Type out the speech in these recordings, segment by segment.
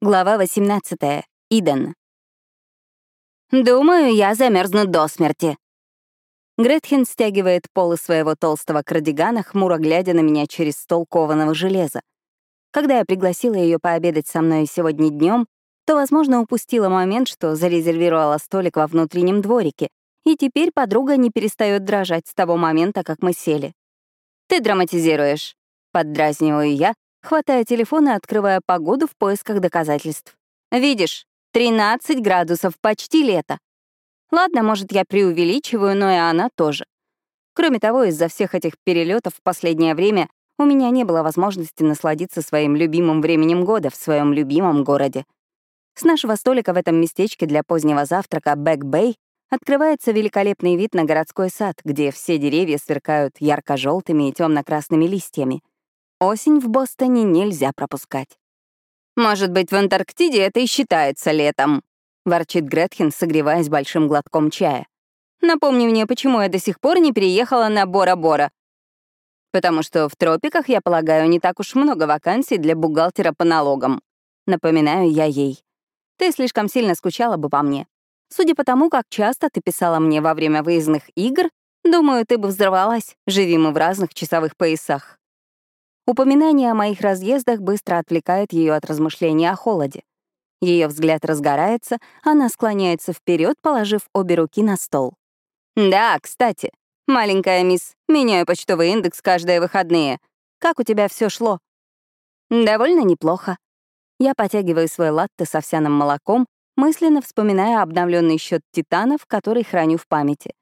Глава 18. Иден. «Думаю, я замерзну до смерти». Гретхен стягивает полы своего толстого кардигана, хмуро глядя на меня через стол кованого железа. Когда я пригласила ее пообедать со мной сегодня днем, то, возможно, упустила момент, что зарезервировала столик во внутреннем дворике, и теперь подруга не перестает дрожать с того момента, как мы сели. «Ты драматизируешь», — поддразниваю я, хватая телефон и открывая погоду в поисках доказательств. «Видишь, 13 градусов, почти лето. Ладно, может, я преувеличиваю, но и она тоже. Кроме того, из-за всех этих перелетов в последнее время у меня не было возможности насладиться своим любимым временем года в своем любимом городе. С нашего столика в этом местечке для позднего завтрака Бэк-Бэй открывается великолепный вид на городской сад, где все деревья сверкают ярко-желтыми и темно-красными листьями — Осень в Бостоне нельзя пропускать. «Может быть, в Антарктиде это и считается летом», — ворчит Гретхен, согреваясь большим глотком чая. «Напомни мне, почему я до сих пор не переехала на Бора-Бора?» «Потому что в тропиках, я полагаю, не так уж много вакансий для бухгалтера по налогам», — напоминаю я ей. «Ты слишком сильно скучала бы по мне. Судя по тому, как часто ты писала мне во время выездных игр, думаю, ты бы взорвалась, живи мы в разных часовых поясах». Упоминание о моих разъездах быстро отвлекает ее от размышлений о холоде. Ее взгляд разгорается, она склоняется вперед, положив обе руки на стол. «Да, кстати, маленькая мисс, меняю почтовый индекс каждые выходные. Как у тебя все шло?» «Довольно неплохо». Я потягиваю свой латте с овсяным молоком, мысленно вспоминая обновленный счет титанов, который храню в памяти.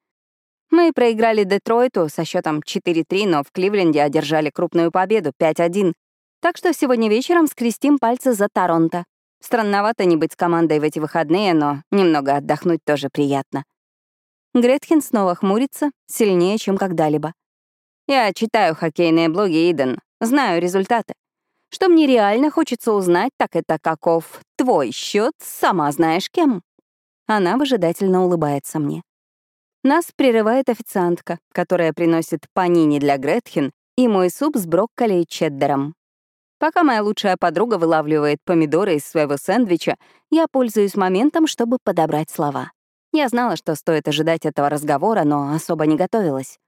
Мы проиграли Детройту со счетом 4-3, но в Кливленде одержали крупную победу 5-1. Так что сегодня вечером скрестим пальцы за Торонто. Странновато не быть с командой в эти выходные, но немного отдохнуть тоже приятно. Гретхен снова хмурится, сильнее, чем когда-либо. Я читаю хоккейные блоги Иден, знаю результаты. Что мне реально хочется узнать, так это каков твой счет, сама знаешь кем. Она выжидательно улыбается мне. Нас прерывает официантка, которая приносит панини для Гретхен и мой суп с брокколи и чеддером. Пока моя лучшая подруга вылавливает помидоры из своего сэндвича, я пользуюсь моментом, чтобы подобрать слова. Я знала, что стоит ожидать этого разговора, но особо не готовилась.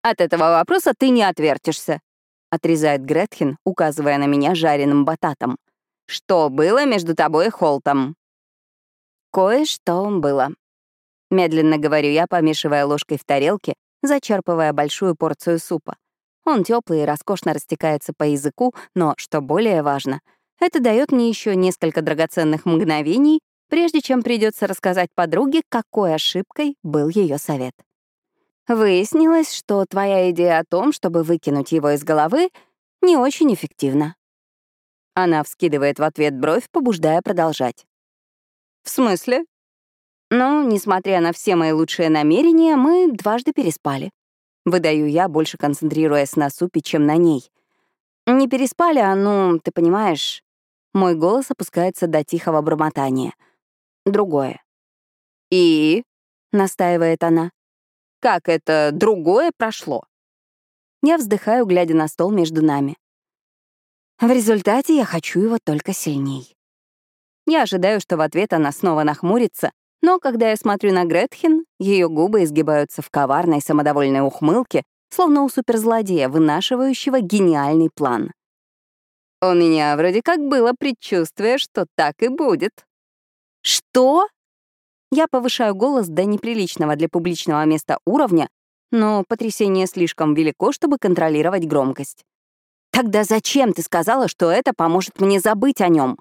«От этого вопроса ты не отвертишься», — отрезает Гретхен, указывая на меня жареным бататом. «Что было между тобой и Холтом?» Кое-что было. Медленно говорю я, помешивая ложкой в тарелке, зачерпывая большую порцию супа. Он теплый и роскошно растекается по языку, но, что более важно, это дает мне еще несколько драгоценных мгновений, прежде чем придется рассказать подруге, какой ошибкой был ее совет. Выяснилось, что твоя идея о том, чтобы выкинуть его из головы, не очень эффективна. Она вскидывает в ответ бровь, побуждая продолжать. «В смысле?» Но, несмотря на все мои лучшие намерения, мы дважды переспали. Выдаю я, больше концентрируясь на супе, чем на ней. Не переспали, а, ну, ты понимаешь... Мой голос опускается до тихого бормотания. Другое. «И?» — настаивает она. «Как это другое прошло?» Я вздыхаю, глядя на стол между нами. В результате я хочу его только сильней. Я ожидаю, что в ответ она снова нахмурится, но когда я смотрю на Гретхен, ее губы изгибаются в коварной самодовольной ухмылке, словно у суперзлодея, вынашивающего гениальный план. У меня вроде как было предчувствие, что так и будет. Что? Я повышаю голос до неприличного для публичного места уровня, но потрясение слишком велико, чтобы контролировать громкость. Тогда зачем ты сказала, что это поможет мне забыть о нем?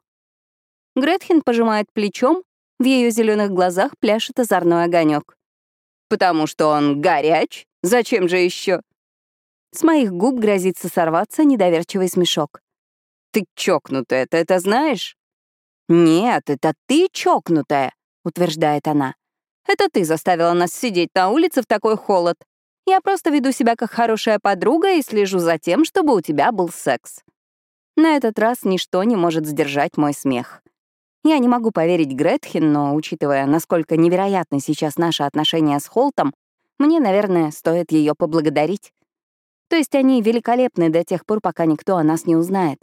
Гретхен пожимает плечом, в ее зеленых глазах пляшет озорной огонек. «Потому что он горяч? Зачем же еще? С моих губ грозится сорваться недоверчивый смешок. «Ты чокнутая, ты это знаешь?» «Нет, это ты чокнутая», — утверждает она. «Это ты заставила нас сидеть на улице в такой холод. Я просто веду себя как хорошая подруга и слежу за тем, чтобы у тебя был секс». На этот раз ничто не может сдержать мой смех. Я не могу поверить Гретхен, но, учитывая, насколько невероятны сейчас наши отношения с Холтом, мне, наверное, стоит ее поблагодарить. То есть они великолепны до тех пор, пока никто о нас не узнает.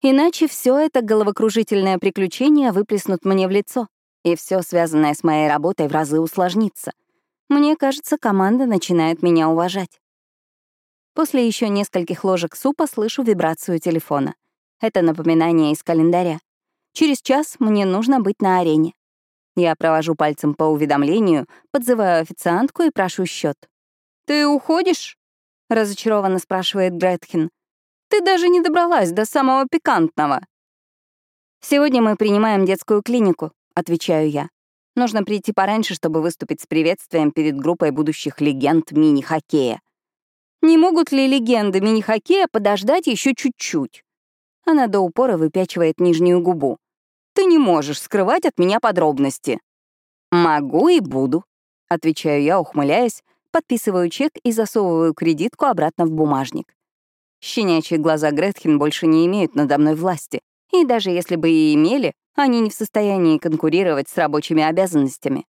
Иначе все это головокружительное приключение выплеснут мне в лицо, и все связанное с моей работой в разы усложнится. Мне кажется, команда начинает меня уважать. После еще нескольких ложек супа слышу вибрацию телефона. Это напоминание из календаря. Через час мне нужно быть на арене. Я провожу пальцем по уведомлению, подзываю официантку и прошу счет. «Ты уходишь?» — разочарованно спрашивает Гретхен. «Ты даже не добралась до самого пикантного». «Сегодня мы принимаем детскую клинику», — отвечаю я. «Нужно прийти пораньше, чтобы выступить с приветствием перед группой будущих легенд мини-хоккея». «Не могут ли легенды мини-хоккея подождать еще чуть-чуть?» Она до упора выпячивает нижнюю губу. Ты не можешь скрывать от меня подробности». «Могу и буду», — отвечаю я, ухмыляясь, подписываю чек и засовываю кредитку обратно в бумажник. Щенячьи глаза Гретхен больше не имеют надо мной власти, и даже если бы и имели, они не в состоянии конкурировать с рабочими обязанностями.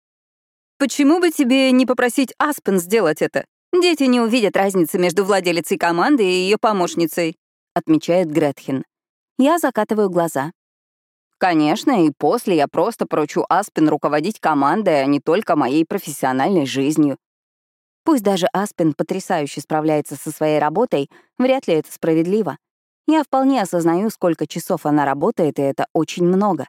«Почему бы тебе не попросить Аспен сделать это? Дети не увидят разницы между владелицей команды и ее помощницей», — отмечает Гретхен. Я закатываю глаза. Конечно, и после я просто поручу Аспин руководить командой, а не только моей профессиональной жизнью. Пусть даже Аспин потрясающе справляется со своей работой, вряд ли это справедливо. Я вполне осознаю, сколько часов она работает, и это очень много.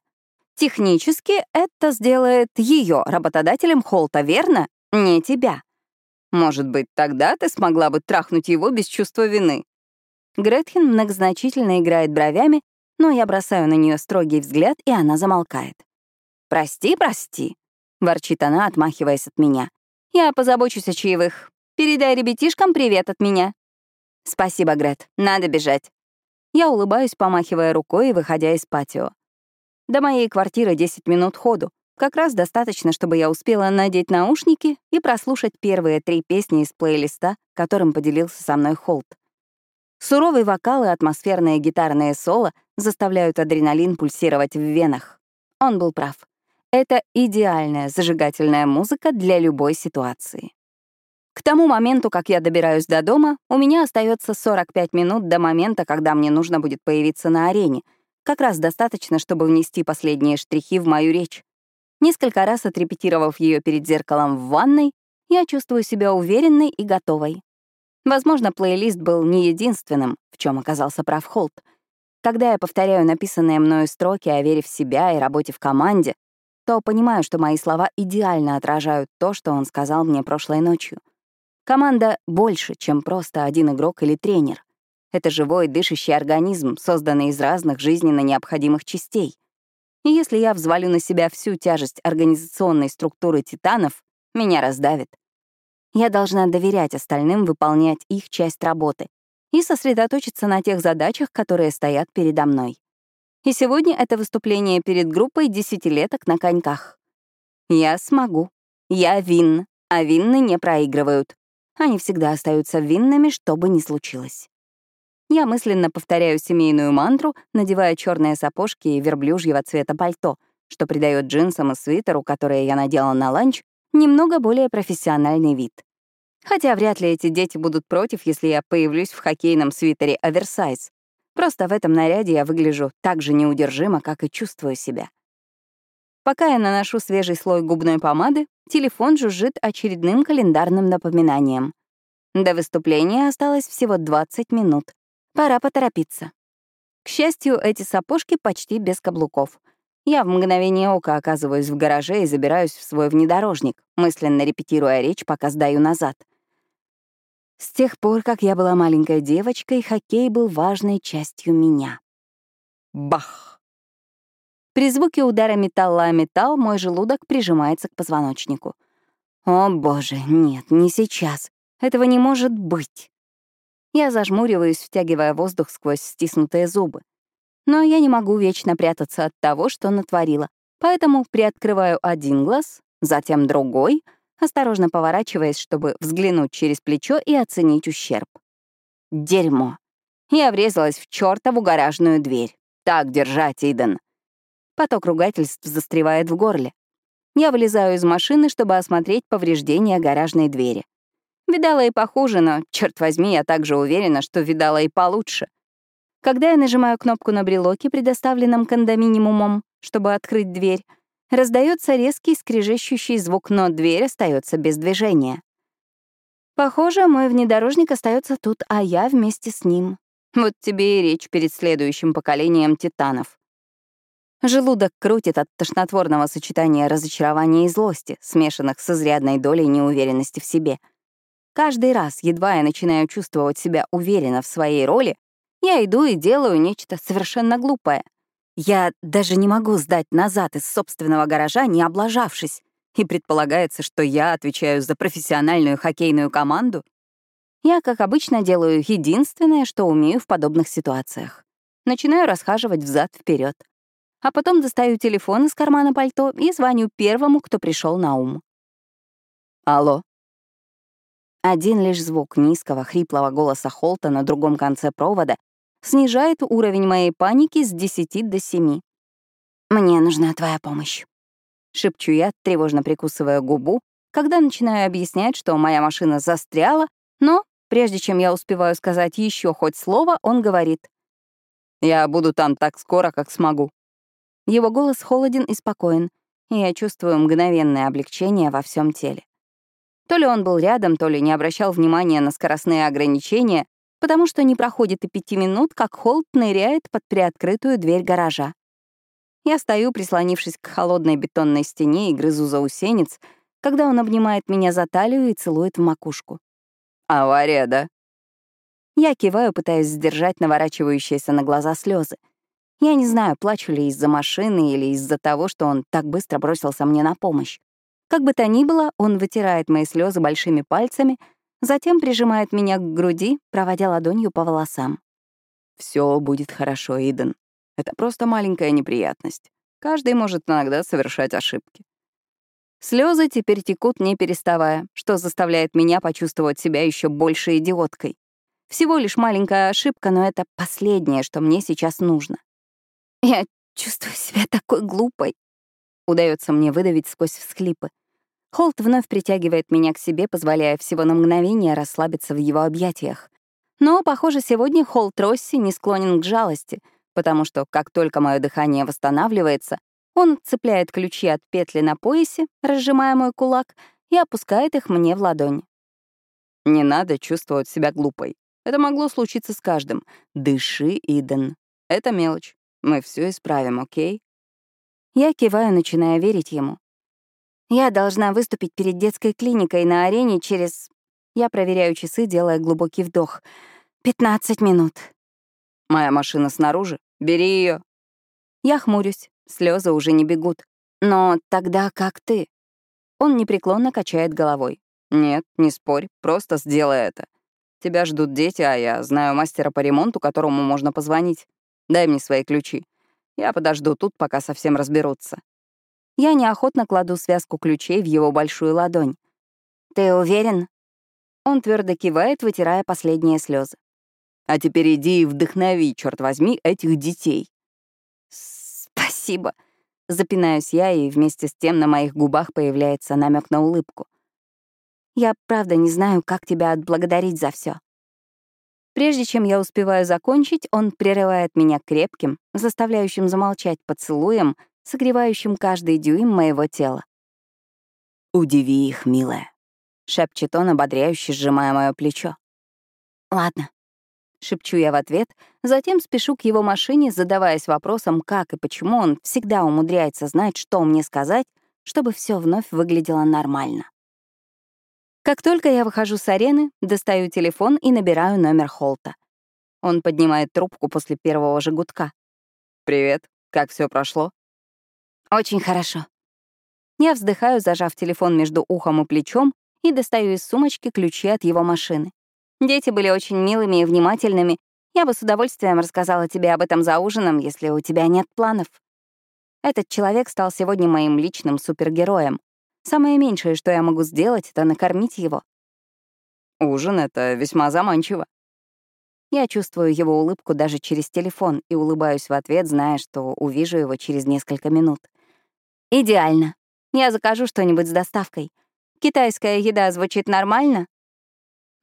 Технически это сделает ее работодателем Холта, верно? Не тебя. Может быть, тогда ты смогла бы трахнуть его без чувства вины. Гретхен многозначительно играет бровями, но я бросаю на нее строгий взгляд, и она замолкает. «Прости, прости», — ворчит она, отмахиваясь от меня. «Я позабочусь о чаевых. Передай ребятишкам привет от меня». «Спасибо, Грет, надо бежать». Я улыбаюсь, помахивая рукой и выходя из патио. До моей квартиры 10 минут ходу. Как раз достаточно, чтобы я успела надеть наушники и прослушать первые три песни из плейлиста, которым поделился со мной Холт. Суровый вокал и атмосферные гитарные соло заставляют адреналин пульсировать в венах. Он был прав. Это идеальная зажигательная музыка для любой ситуации. К тому моменту, как я добираюсь до дома, у меня остается 45 минут до момента, когда мне нужно будет появиться на арене. Как раз достаточно, чтобы внести последние штрихи в мою речь. Несколько раз отрепетировав ее перед зеркалом в ванной, я чувствую себя уверенной и готовой. Возможно, плейлист был не единственным, в чем оказался прав Холт. Когда я повторяю написанные мною строки о вере в себя и работе в команде, то понимаю, что мои слова идеально отражают то, что он сказал мне прошлой ночью. Команда больше, чем просто один игрок или тренер. Это живой, дышащий организм, созданный из разных жизненно необходимых частей. И если я взвалю на себя всю тяжесть организационной структуры титанов, меня раздавит. Я должна доверять остальным выполнять их часть работы и сосредоточиться на тех задачах, которые стоят передо мной. И сегодня это выступление перед группой десятилеток на коньках. Я смогу. Я винна, а винны не проигрывают. Они всегда остаются винными, что бы ни случилось. Я мысленно повторяю семейную мантру, надевая черные сапожки и верблюжьего цвета пальто, что придает джинсам и свитеру, которые я надела на ланч, немного более профессиональный вид. Хотя вряд ли эти дети будут против, если я появлюсь в хоккейном свитере оверсайз. Просто в этом наряде я выгляжу так же неудержимо, как и чувствую себя. Пока я наношу свежий слой губной помады, телефон жужжит очередным календарным напоминанием. До выступления осталось всего 20 минут. Пора поторопиться. К счастью, эти сапожки почти без каблуков. Я в мгновение ока оказываюсь в гараже и забираюсь в свой внедорожник, мысленно репетируя речь, пока сдаю назад. С тех пор, как я была маленькой девочкой, хоккей был важной частью меня. Бах! При звуке удара металла о металл мой желудок прижимается к позвоночнику. О, боже, нет, не сейчас. Этого не может быть. Я зажмуриваюсь, втягивая воздух сквозь стиснутые зубы. Но я не могу вечно прятаться от того, что натворила, поэтому приоткрываю один глаз, затем другой, осторожно поворачиваясь, чтобы взглянуть через плечо и оценить ущерб. Дерьмо. Я врезалась в чертову гаражную дверь. Так держать, Иден. Поток ругательств застревает в горле. Я вылезаю из машины, чтобы осмотреть повреждения гаражной двери. Видала и похуже, но, черт возьми, я также уверена, что видала и получше. Когда я нажимаю кнопку на брелоке, предоставленном кондоминиумом, чтобы открыть дверь, раздается резкий скрежещущий звук, но дверь остается без движения. Похоже, мой внедорожник остается тут, а я вместе с ним. Вот тебе и речь перед следующим поколением титанов. Желудок крутит от тошнотворного сочетания разочарования и злости, смешанных с изрядной долей неуверенности в себе. Каждый раз, едва я начинаю чувствовать себя уверенно в своей роли, я иду и делаю нечто совершенно глупое. Я даже не могу сдать назад из собственного гаража, не облажавшись, и предполагается, что я отвечаю за профессиональную хоккейную команду. Я, как обычно, делаю единственное, что умею в подобных ситуациях. Начинаю расхаживать взад вперед, а потом достаю телефон из кармана пальто и звоню первому, кто пришел на ум. Алло. Один лишь звук низкого, хриплого голоса Холта на другом конце провода снижает уровень моей паники с 10 до 7. «Мне нужна твоя помощь», — шепчу я, тревожно прикусывая губу, когда начинаю объяснять, что моя машина застряла, но, прежде чем я успеваю сказать еще хоть слово, он говорит. «Я буду там так скоро, как смогу». Его голос холоден и спокоен, и я чувствую мгновенное облегчение во всем теле. То ли он был рядом, то ли не обращал внимания на скоростные ограничения, потому что не проходит и пяти минут, как Холт ныряет под приоткрытую дверь гаража. Я стою, прислонившись к холодной бетонной стене и грызу заусенец, когда он обнимает меня за талию и целует в макушку. «Авария, да?» Я киваю, пытаясь сдержать наворачивающиеся на глаза слезы. Я не знаю, плачу ли из-за машины или из-за того, что он так быстро бросился мне на помощь. Как бы то ни было, он вытирает мои слезы большими пальцами, затем прижимает меня к груди, проводя ладонью по волосам. Все будет хорошо, Иден. Это просто маленькая неприятность. Каждый может иногда совершать ошибки. Слезы теперь текут не переставая, что заставляет меня почувствовать себя еще больше идиоткой. Всего лишь маленькая ошибка, но это последнее, что мне сейчас нужно. Я чувствую себя такой глупой. Удается мне выдавить сквозь всхлипы. Холт вновь притягивает меня к себе, позволяя всего на мгновение расслабиться в его объятиях. Но, похоже, сегодня Холт Росси не склонен к жалости — потому что как только мое дыхание восстанавливается, он цепляет ключи от петли на поясе, разжимая мой кулак, и опускает их мне в ладонь. Не надо чувствовать себя глупой. Это могло случиться с каждым. Дыши, Иден. Это мелочь. Мы все исправим, окей? Я киваю, начиная верить ему. Я должна выступить перед детской клиникой на арене через... Я проверяю часы, делая глубокий вдох. 15 минут. Моя машина снаружи. Бери ее. Я хмурюсь, слезы уже не бегут. Но тогда как ты? Он непреклонно качает головой. Нет, не спорь, просто сделай это. Тебя ждут дети, а я знаю мастера по ремонту, которому можно позвонить. Дай мне свои ключи. Я подожду тут, пока совсем разберутся. Я неохотно кладу связку ключей в его большую ладонь. «Ты уверен?» Он твердо кивает, вытирая последние слезы. А теперь иди и вдохнови, черт возьми, этих детей. Спасибо. Запинаюсь я, и вместе с тем на моих губах появляется намек на улыбку. Я правда не знаю, как тебя отблагодарить за все. Прежде чем я успеваю закончить, он прерывает меня крепким, заставляющим замолчать поцелуем, согревающим каждый дюйм моего тела. «Удиви их, милая», — шепчет он, ободряюще сжимая мое плечо. «Ладно», — шепчу я в ответ, затем спешу к его машине, задаваясь вопросом, как и почему он всегда умудряется знать, что мне сказать, чтобы все вновь выглядело нормально. Как только я выхожу с арены, достаю телефон и набираю номер Холта. Он поднимает трубку после первого же гудка. «Привет, как все прошло?» «Очень хорошо». Я вздыхаю, зажав телефон между ухом и плечом, и достаю из сумочки ключи от его машины. Дети были очень милыми и внимательными. Я бы с удовольствием рассказала тебе об этом за ужином, если у тебя нет планов. Этот человек стал сегодня моим личным супергероем. Самое меньшее, что я могу сделать, это накормить его. Ужин — это весьма заманчиво. Я чувствую его улыбку даже через телефон и улыбаюсь в ответ, зная, что увижу его через несколько минут. Идеально. Я закажу что-нибудь с доставкой. Китайская еда звучит нормально?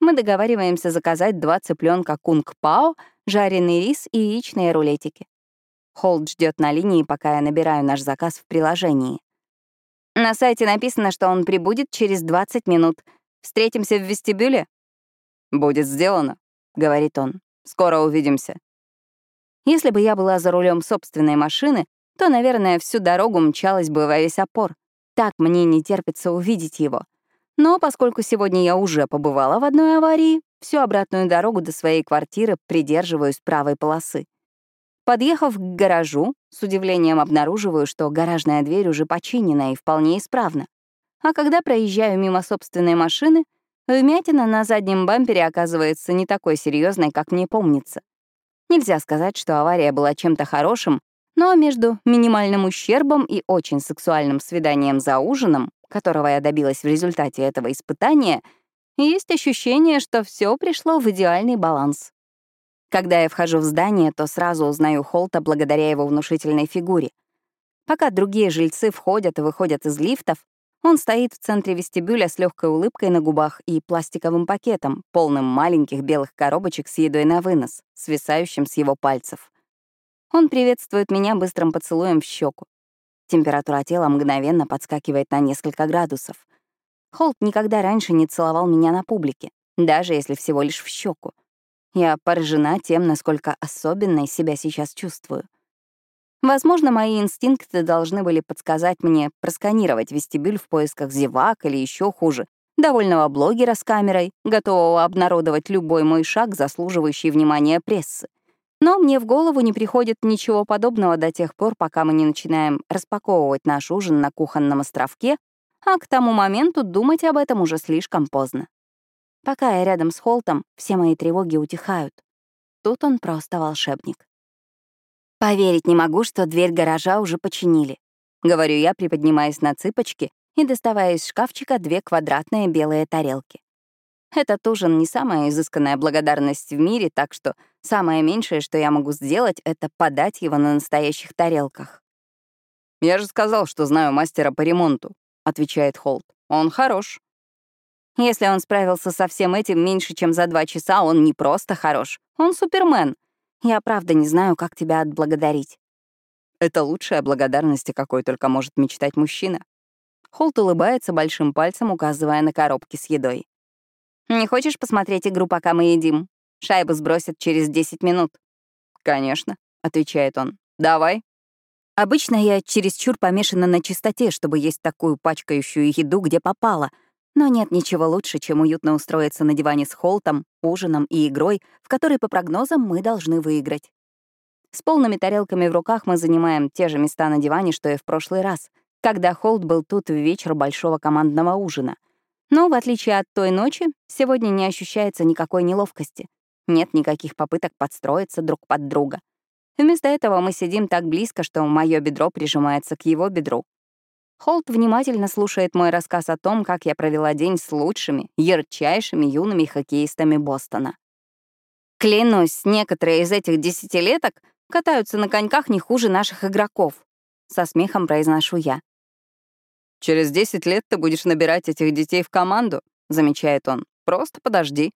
Мы договариваемся заказать два цыпленка кунг-пао, жареный рис и яичные рулетики. Холд ждет на линии, пока я набираю наш заказ в приложении. На сайте написано, что он прибудет через 20 минут. Встретимся в вестибюле? «Будет сделано», — говорит он. «Скоро увидимся». Если бы я была за рулем собственной машины, то, наверное, всю дорогу мчалась бы во весь опор. Так мне не терпится увидеть его. Но поскольку сегодня я уже побывала в одной аварии, всю обратную дорогу до своей квартиры придерживаюсь правой полосы. Подъехав к гаражу, с удивлением обнаруживаю, что гаражная дверь уже починена и вполне исправна. А когда проезжаю мимо собственной машины, вмятина на заднем бампере оказывается не такой серьезной, как мне помнится. Нельзя сказать, что авария была чем-то хорошим, но между минимальным ущербом и очень сексуальным свиданием за ужином, которого я добилась в результате этого испытания, есть ощущение, что все пришло в идеальный баланс. Когда я вхожу в здание, то сразу узнаю Холта благодаря его внушительной фигуре. Пока другие жильцы входят и выходят из лифтов, он стоит в центре вестибюля с легкой улыбкой на губах и пластиковым пакетом, полным маленьких белых коробочек с едой на вынос, свисающим с его пальцев. Он приветствует меня быстрым поцелуем в щеку. Температура тела мгновенно подскакивает на несколько градусов. Холт никогда раньше не целовал меня на публике, даже если всего лишь в щеку. Я поражена тем, насколько особенной себя сейчас чувствую. Возможно, мои инстинкты должны были подсказать мне просканировать вестибюль в поисках зевак или еще хуже, довольного блогера с камерой, готового обнародовать любой мой шаг, заслуживающий внимания прессы. Но мне в голову не приходит ничего подобного до тех пор, пока мы не начинаем распаковывать наш ужин на кухонном островке, а к тому моменту думать об этом уже слишком поздно. Пока я рядом с Холтом, все мои тревоги утихают. Тут он просто волшебник. «Поверить не могу, что дверь гаража уже починили», — говорю я, приподнимаясь на цыпочки и доставая из шкафчика две квадратные белые тарелки. Этот ужин — не самая изысканная благодарность в мире, так что самое меньшее, что я могу сделать, — это подать его на настоящих тарелках. «Я же сказал, что знаю мастера по ремонту», — отвечает Холт. «Он хорош». Если он справился со всем этим меньше, чем за два часа, он не просто хорош. Он супермен. Я правда не знаю, как тебя отблагодарить. Это лучшая благодарность, какой только может мечтать мужчина. Холт улыбается большим пальцем, указывая на коробки с едой. Не хочешь посмотреть игру, пока мы едим? Шайбу сбросят через 10 минут. Конечно, отвечает он. Давай. Обычно я чересчур помешана на чистоте, чтобы есть такую пачкающую еду, где попало. Но нет ничего лучше, чем уютно устроиться на диване с холтом, ужином и игрой, в которой, по прогнозам, мы должны выиграть. С полными тарелками в руках мы занимаем те же места на диване, что и в прошлый раз, когда Холт был тут в вечер большого командного ужина. Но, в отличие от той ночи, сегодня не ощущается никакой неловкости. Нет никаких попыток подстроиться друг под друга. Вместо этого мы сидим так близко, что мое бедро прижимается к его бедру. Холт внимательно слушает мой рассказ о том, как я провела день с лучшими, ярчайшими юными хоккеистами Бостона. Клянусь, некоторые из этих десятилеток катаются на коньках не хуже наших игроков. Со смехом произношу я. «Через 10 лет ты будешь набирать этих детей в команду», — замечает он. «Просто подожди».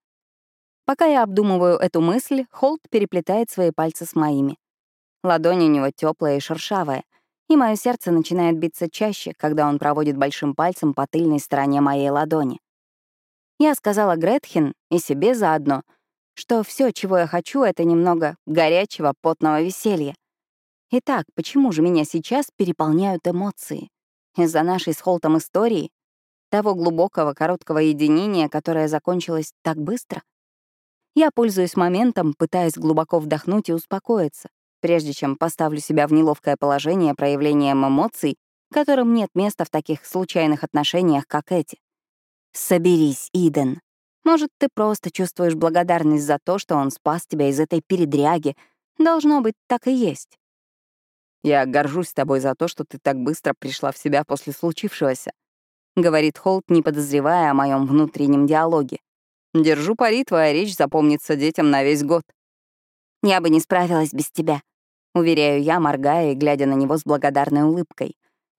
Пока я обдумываю эту мысль, Холт переплетает свои пальцы с моими. Ладонь у него теплая и шершавая, и мое сердце начинает биться чаще, когда он проводит большим пальцем по тыльной стороне моей ладони. Я сказала Гретхен и себе заодно, что все, чего я хочу, — это немного горячего, потного веселья. Итак, почему же меня сейчас переполняют эмоции? Из-за нашей с Холтом истории? Того глубокого, короткого единения, которое закончилось так быстро? Я пользуюсь моментом, пытаясь глубоко вдохнуть и успокоиться, прежде чем поставлю себя в неловкое положение проявлением эмоций, которым нет места в таких случайных отношениях, как эти. Соберись, Иден. Может, ты просто чувствуешь благодарность за то, что он спас тебя из этой передряги. Должно быть, так и есть. «Я горжусь тобой за то, что ты так быстро пришла в себя после случившегося», — говорит Холт, не подозревая о моем внутреннем диалоге. «Держу пари, твоя речь запомнится детям на весь год». «Я бы не справилась без тебя», — уверяю я, моргая и глядя на него с благодарной улыбкой.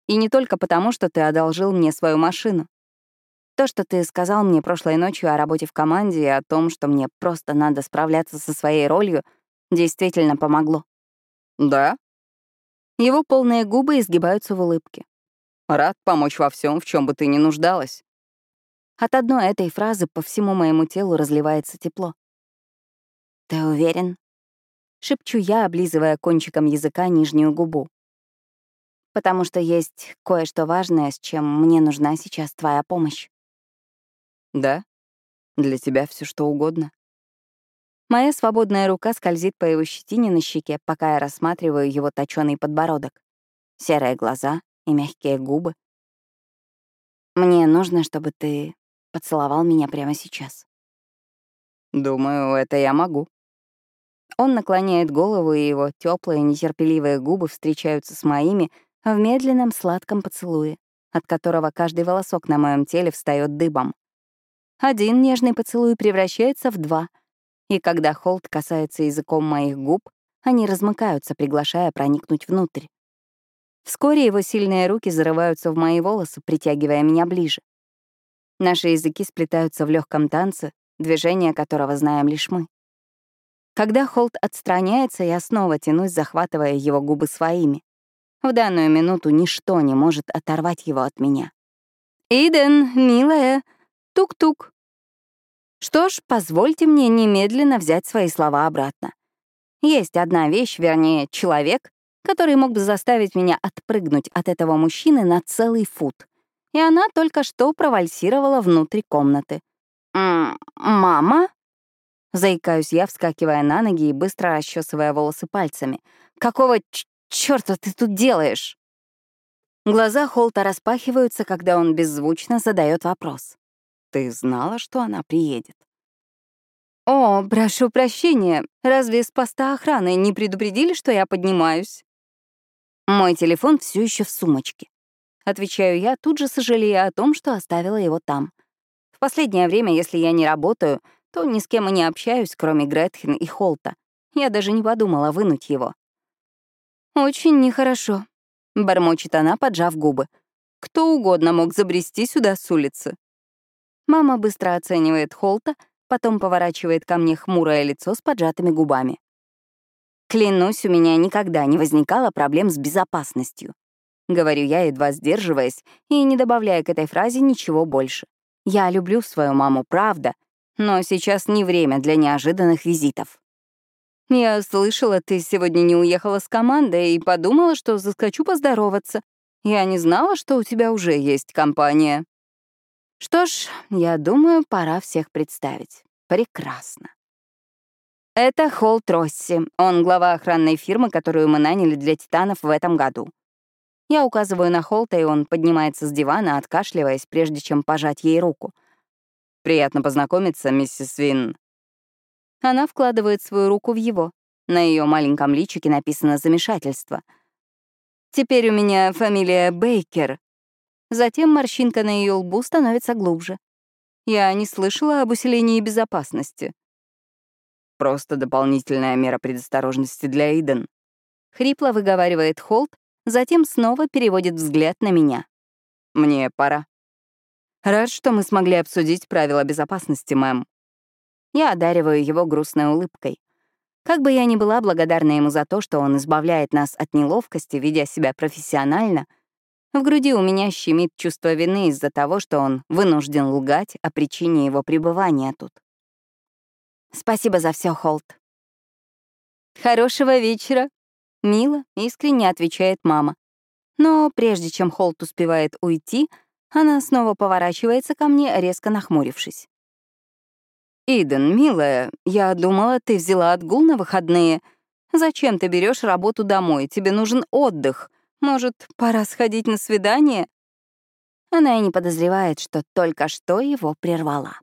«И не только потому, что ты одолжил мне свою машину. То, что ты сказал мне прошлой ночью о работе в команде и о том, что мне просто надо справляться со своей ролью, действительно помогло. Да? Его полные губы изгибаются в улыбке. Рад помочь во всем, в чем бы ты ни нуждалась. От одной этой фразы по всему моему телу разливается тепло. «Ты уверен?» — шепчу я, облизывая кончиком языка нижнюю губу. «Потому что есть кое-что важное, с чем мне нужна сейчас твоя помощь». «Да? Для тебя все что угодно?» Моя свободная рука скользит по его щетине на щеке, пока я рассматриваю его точёный подбородок. Серые глаза и мягкие губы. «Мне нужно, чтобы ты поцеловал меня прямо сейчас». «Думаю, это я могу». Он наклоняет голову, и его теплые, нетерпеливые губы встречаются с моими в медленном сладком поцелуе, от которого каждый волосок на моем теле встает дыбом. Один нежный поцелуй превращается в два — и когда Холт касается языком моих губ, они размыкаются, приглашая проникнуть внутрь. Вскоре его сильные руки зарываются в мои волосы, притягивая меня ближе. Наши языки сплетаются в легком танце, движение которого знаем лишь мы. Когда Холт отстраняется, я снова тянусь, захватывая его губы своими. В данную минуту ничто не может оторвать его от меня. «Иден, милая, тук-тук», что ж, позвольте мне немедленно взять свои слова обратно. Есть одна вещь, вернее, человек, который мог бы заставить меня отпрыгнуть от этого мужчины на целый фут. И она только что провальсировала внутрь комнаты. «М -м, «Мама?» Заикаюсь я, вскакивая на ноги и быстро расчесывая волосы пальцами. «Какого чёрта ты тут делаешь?» Глаза Холта распахиваются, когда он беззвучно задает вопрос. Ты знала, что она приедет? О, прошу прощения. Разве с поста охраны не предупредили, что я поднимаюсь? Мой телефон все еще в сумочке. Отвечаю я, тут же сожалея о том, что оставила его там. В последнее время, если я не работаю, то ни с кем и не общаюсь, кроме Гретхен и Холта. Я даже не подумала вынуть его. «Очень нехорошо», — бормочет она, поджав губы. «Кто угодно мог забрести сюда с улицы». Мама быстро оценивает Холта, потом поворачивает ко мне хмурое лицо с поджатыми губами. Клянусь, у меня никогда не возникало проблем с безопасностью. Говорю я, едва сдерживаясь, и не добавляя к этой фразе ничего больше. Я люблю свою маму, правда, но сейчас не время для неожиданных визитов. Я слышала, ты сегодня не уехала с командой и подумала, что заскочу поздороваться. Я не знала, что у тебя уже есть компания. Что ж, я думаю, пора всех представить. Прекрасно. Это Холт Росси. Он глава охранной фирмы, которую мы наняли для «Титанов» в этом году. Я указываю на Холта, и он поднимается с дивана, откашливаясь, прежде чем пожать ей руку. «Приятно познакомиться, миссис Вин». Она вкладывает свою руку в его. На ее маленьком личике написано «замешательство». «Теперь у меня фамилия Бейкер», Затем морщинка на ее лбу становится глубже. Я не слышала об усилении безопасности. Просто дополнительная мера предосторожности для Иден. Хрипло выговаривает Холт, затем снова переводит взгляд на меня. Мне пора. Рад, что мы смогли обсудить правила безопасности, мэм. Я одариваю его грустной улыбкой. Как бы я ни была благодарна ему за то, что он избавляет нас от неловкости, ведя себя профессионально — в груди у меня щемит чувство вины из-за того, что он вынужден лгать о причине его пребывания тут. Спасибо за все, Холт. Хорошего вечера. Мило, искренне отвечает мама. Но прежде чем Холт успевает уйти, она снова поворачивается ко мне, резко нахмурившись. «Иден, милая, я думала, ты взяла отгул на выходные. Зачем ты берешь работу домой? Тебе нужен отдых. Может, пора сходить на свидание? Она и не подозревает, что только что его прервала.